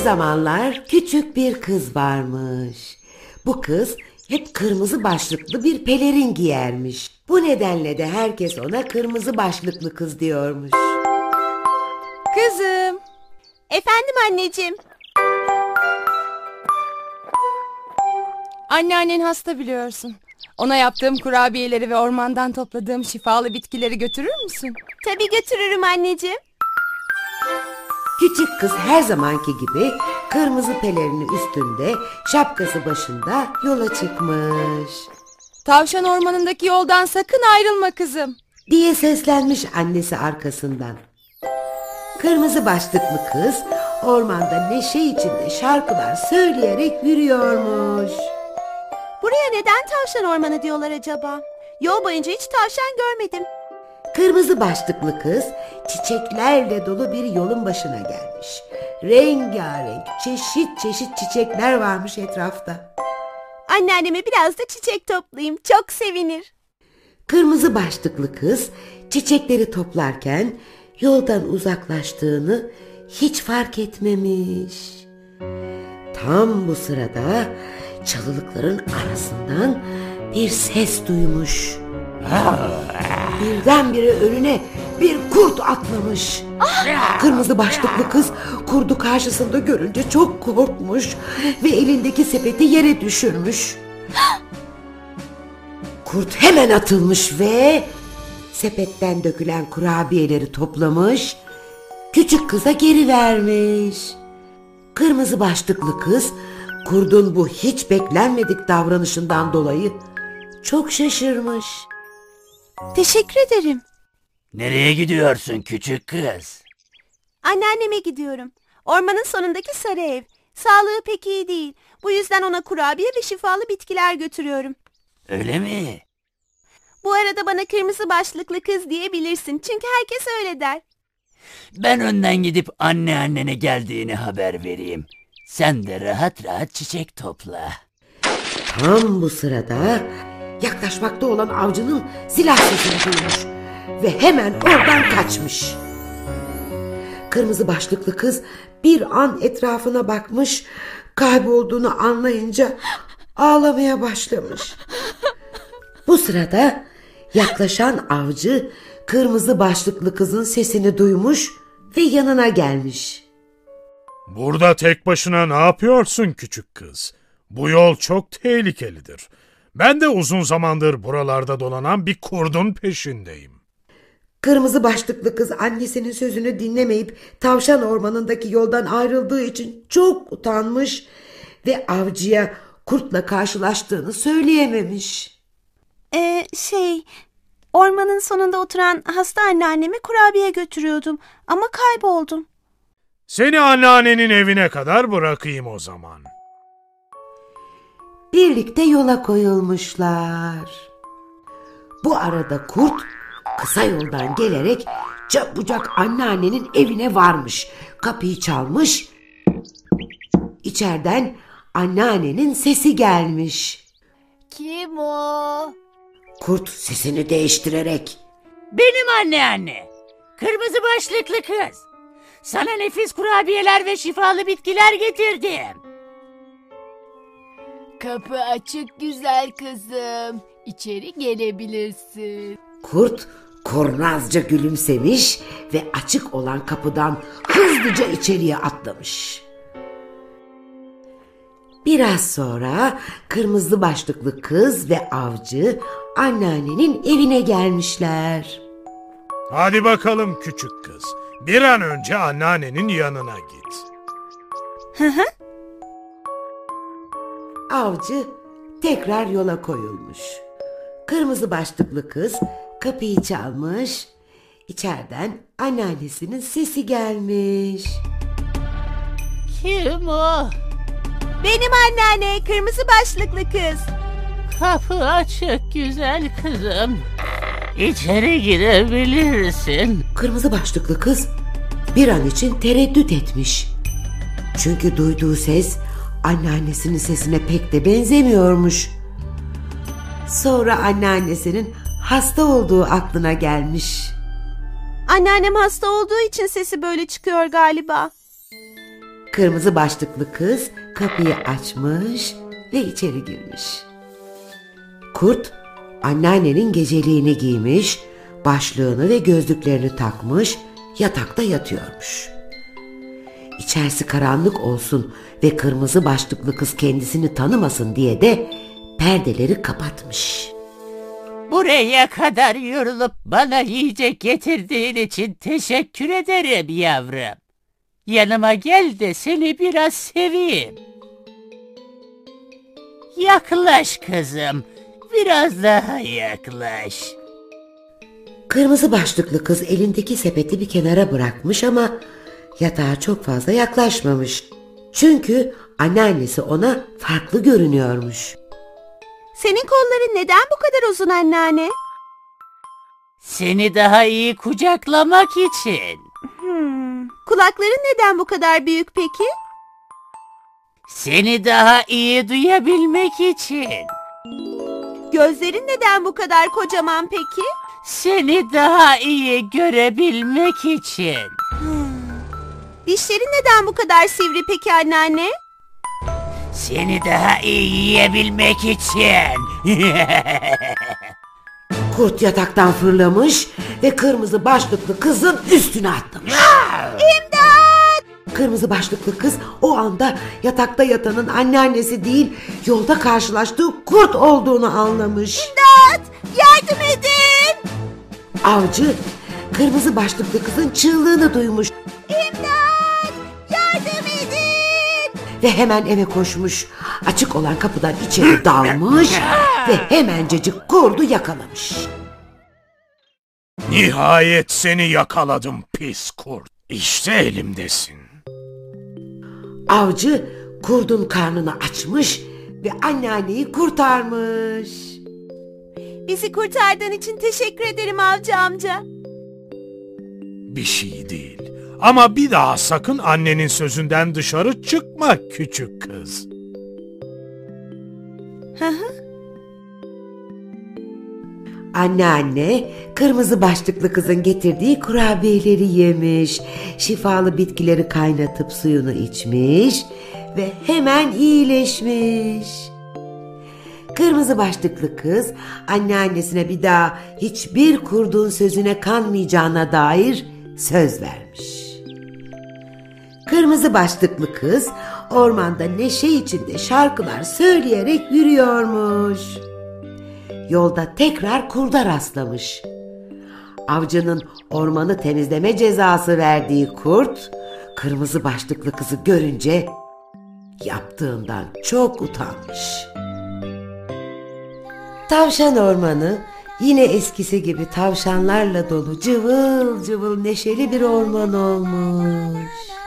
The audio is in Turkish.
zamanlar küçük bir kız varmış. Bu kız hep kırmızı başlıklı bir pelerin giyermiş. Bu nedenle de herkes ona kırmızı başlıklı kız diyormuş. Kızım. Efendim anneciğim. Anneannen hasta biliyorsun. Ona yaptığım kurabiyeleri ve ormandan topladığım şifalı bitkileri götürür müsün? Tabii götürürüm anneciğim. Küçük kız her zamanki gibi kırmızı pelerini üstünde, şapkası başında yola çıkmış. Tavşan ormanındaki yoldan sakın ayrılma kızım. diye seslenmiş annesi arkasından. Kırmızı başlıklı kız ormanda neşe içinde şarkılar söyleyerek yürüyormuş. Buraya neden tavşan ormanı diyorlar acaba? Yol boyunca hiç tavşan görmedim. Kırmızı başlıklı kız çiçeklerle dolu bir yolun başına gelmiş. Rengarenk çeşit çeşit çiçekler varmış etrafta. Anneanneme biraz da çiçek toplayayım. Çok sevinir. Kırmızı başlıklı kız çiçekleri toplarken yoldan uzaklaştığını hiç fark etmemiş. Tam bu sırada çalılıkların arasından bir ses duymuş. Birdenbire önüne bir kurt atlamış. Kırmızı başlıklı kız kurdu karşısında görünce çok korkmuş ve elindeki sepeti yere düşürmüş. Kurt hemen atılmış ve sepetten dökülen kurabiyeleri toplamış, küçük kıza geri vermiş. Kırmızı başlıklı kız kurdun bu hiç beklenmedik davranışından dolayı çok şaşırmış. Teşekkür ederim. Nereye gidiyorsun küçük kız? Anneanneme gidiyorum. Ormanın sonundaki sarı ev. Sağlığı pek iyi değil. Bu yüzden ona kurabiye ve şifalı bitkiler götürüyorum. Öyle mi? Bu arada bana kırmızı başlıklı kız diyebilirsin. Çünkü herkes öyle der. Ben önden gidip anneannene geldiğini haber vereyim. Sen de rahat rahat çiçek topla. Tam bu sırada yaklaşmakta olan avcının silah sesini duymuş ve hemen oradan kaçmış. Kırmızı başlıklı kız bir an etrafına bakmış, kaybolduğunu anlayınca ağlamaya başlamış. Bu sırada yaklaşan avcı kırmızı başlıklı kızın sesini duymuş ve yanına gelmiş. Burada tek başına ne yapıyorsun küçük kız? Bu yol çok tehlikelidir. Ben de uzun zamandır buralarda dolanan bir kurdun peşindeyim. Kırmızı başlıklı kız annesinin sözünü dinlemeyip tavşan ormanındaki yoldan ayrıldığı için çok utanmış ve avcıya kurtla karşılaştığını söyleyememiş. Ee, şey... Ormanın sonunda oturan hasta anneanneme kurabiye götürüyordum. Ama kayboldum. Seni anneannenin evine kadar bırakayım o zaman. Birlikte yola koyulmuşlar. Bu arada kurt kısa yoldan gelerek çabucak anneannenin evine varmış. Kapıyı çalmış. İçeriden anneannenin sesi gelmiş. Kim o? Kurt sesini değiştirerek Benim anneanne. Kırmızı başlıklı kız. Sana nefis kurabiyeler ve şifalı bitkiler getirdim. Kapı açık güzel kızım. İçeri gelebilirsin. Kurt kurnazca gülümsemiş ve açık olan kapıdan hızlıca içeriye atlamış. Biraz sonra kırmızı başlıklı kız ve avcı anneannenin evine gelmişler. Hadi bakalım küçük kız. Bir an önce anneannenin yanına git. Avcı tekrar yola koyulmuş. Kırmızı başlıklı kız kapıyı çalmış. İçeriden anneannesinin sesi gelmiş. Kim o? Benim anneanne kırmızı başlıklı kız. Kapı açık güzel kızım. İçeri girebilirsin. Kırmızı başlıklı kız bir an için tereddüt etmiş. Çünkü duyduğu ses anneannesinin sesine pek de benzemiyormuş. Sonra anneannesinin hasta olduğu aklına gelmiş. Anneannem hasta olduğu için sesi böyle çıkıyor galiba. Kırmızı başlıklı kız kapıyı açmış ve içeri girmiş. Kurt anneannenin geceliğini giymiş, başlığını ve gözlüklerini takmış, yatakta yatıyormuş. İçerisi karanlık olsun ve kırmızı başlıklı kız kendisini tanımasın diye de perdeleri kapatmış. Buraya kadar yorulup bana yiyecek getirdiğin için teşekkür ederim yavrum. Yanıma gel de seni biraz seveyim. Yaklaş kızım. Biraz daha yaklaş. Kırmızı başlıklı kız elindeki sepeti bir kenara bırakmış ama yatağa çok fazla yaklaşmamış. Çünkü anneannesi ona farklı görünüyormuş. Senin kolların neden bu kadar uzun anneanne? Seni daha iyi kucaklamak için. Hmm. Kulakların neden bu kadar büyük peki? Seni daha iyi duyabilmek için. Gözlerin neden bu kadar kocaman peki? Seni daha iyi görebilmek için. Dişlerin neden bu kadar sivri peki anneanne? Seni daha iyi yiyebilmek için. Kurt yataktan fırlamış ve kırmızı başlıklı kızın üstüne atlamış. Kırmızı başlıklı kız o anda yatakta yatanın anneannesi değil yolda karşılaştığı kurt olduğunu anlamış. Yardım edin! Avcı kırmızı başlıklı kızın çığlığını duymuş ve hemen eve koşmuş. Açık olan kapıdan içeri dalmış ve hemencecik kurdu yakalamış. Nihayet seni yakaladım pis kurt. İşte elimdesin. Avcı kurdun karnını açmış ve anneanneyi kurtarmış. Bizi kurtardığın için teşekkür ederim avcı amca. Bir şey değil. Ama bir daha sakın annenin sözünden dışarı çıkma küçük kız. Anneanne kırmızı başlıklı kızın getirdiği kurabiyeleri yemiş, şifalı bitkileri kaynatıp suyunu içmiş ve hemen iyileşmiş. Kırmızı başlıklı kız anneannesine bir daha hiçbir kurduğun sözüne kanmayacağına dair söz vermiş. Kırmızı başlıklı kız ormanda neşe içinde şarkılar söyleyerek yürüyormuş. Yolda tekrar kurda rastlamış. Avcının ormanı temizleme cezası verdiği kurt, kırmızı başlıklı kızı görünce yaptığından çok utanmış. Tavşan ormanı yine eskisi gibi tavşanlarla dolu cıvıl cıvıl neşeli bir orman olmuş.